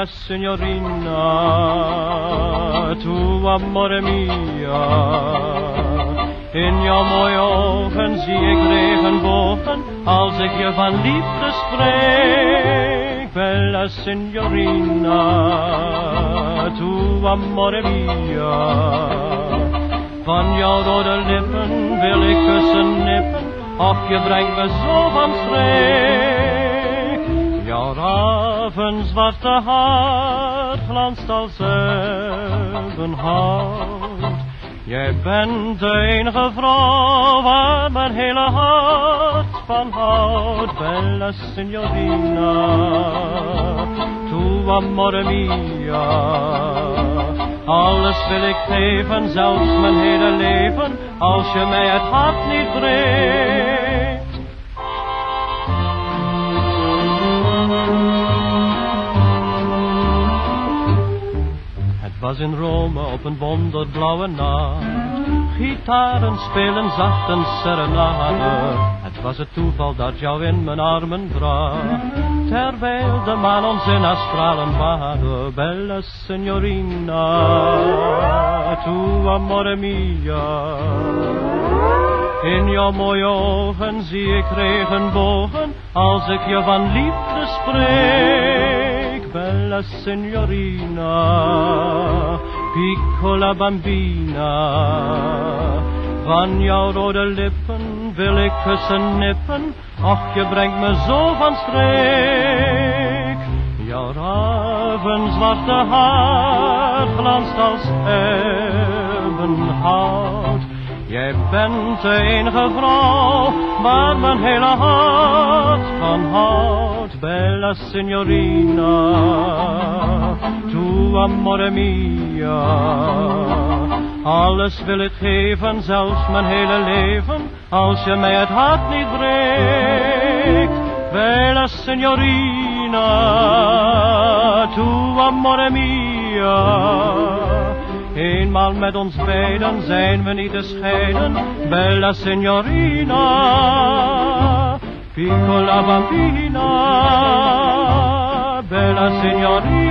bella signorina, tu amore mia. In jouw mooie ogen zie ik regenbogen, als ik je van liefde spreek. Bella signorina, tu amore mia. Van jouw rode lippen wil ik kussen nippen, of je brengt me zo van streek. Jouw ravenzwarte haar glanst als ebbenhout. Jij bent de enige vrouw waar mijn hele hart van houdt. Bella signorina, tu amore mia. Alles wil ik geven, zelfs mijn hele leven, als je mij het hart niet breekt. Was in Rome op een wonderblauwe nacht. Gitaren spelen zacht een serenade. Het was het toeval dat jou in mijn armen bracht. Terwijl de maan ons in haar stralen. Bella signorina, tu amore mia. In jouw mooie ogen zie ik regenbogen, als ik je van liefde spreek. Bella signorina, piccola bambina. Van jouw rode lippen wil ik kussen nippen, ach je brengt me zo van streek. Jouw ravenzwarte haar glanst als ebbenhout. Jij bent de enige vrouw waar mijn hele hart van houdt. Bella signorina, amore mia. Alles wil ik geven, zelfs mijn hele leven, als je mij het hart niet breekt. Bella signorina, tu amore mia. Eenmaal met ons beiden zijn we niet te scheiden, bella signorina, piccola bambina, bella signorina.